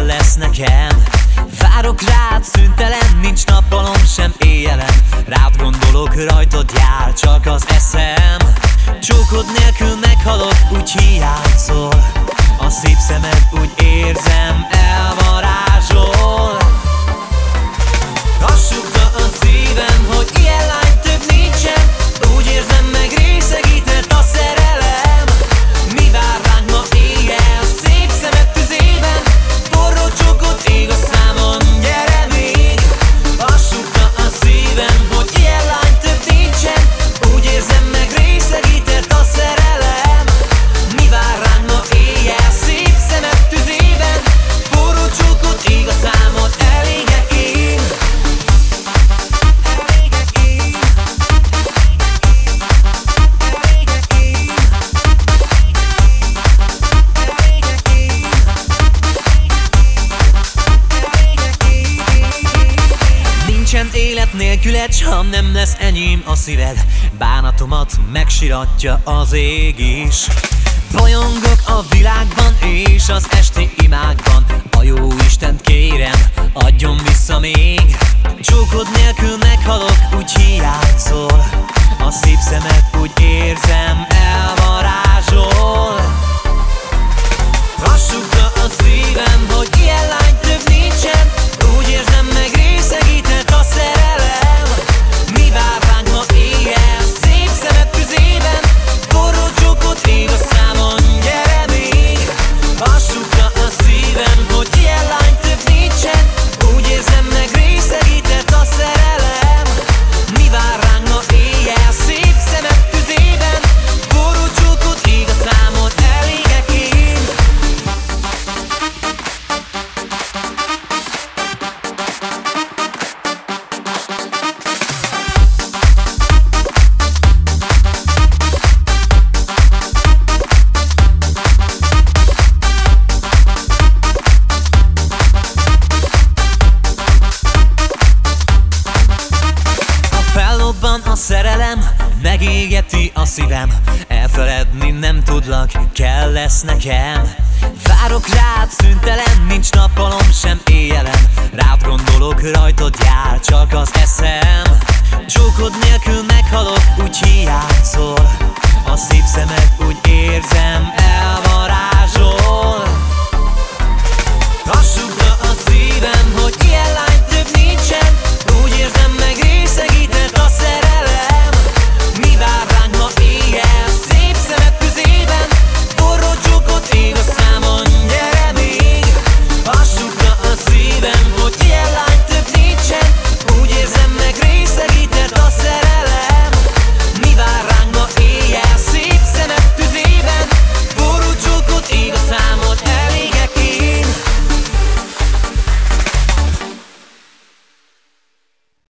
kell lesz nekem Várok rád, szüntelen, nincs nappalom sem éjjelem. Rád gondolok, rajtad jár csak az eszem. Csókod nélkül meghalok, úgy hiányzol. A szép szemed úgy érzem Élet nélküled, ha nem lesz enyém a szíved. Bánatomat megsiratja az ég is. Bolyongok a világban és az esti imákban. A jó Istent kérem, adjon vissza még. Csókod nélkül meghalok, úgy hiányzol. A szép szemed úgy érzem, elvarázsol megégeti a szívem. Elfeledni nem tudlak, kell lesz nekem. Várok rád szüntelen, nincs nappalom sem éjjelen Rád gondolok, rajtad jár csak az eszem. Csókod nélkül meghalok, úgy hiányzol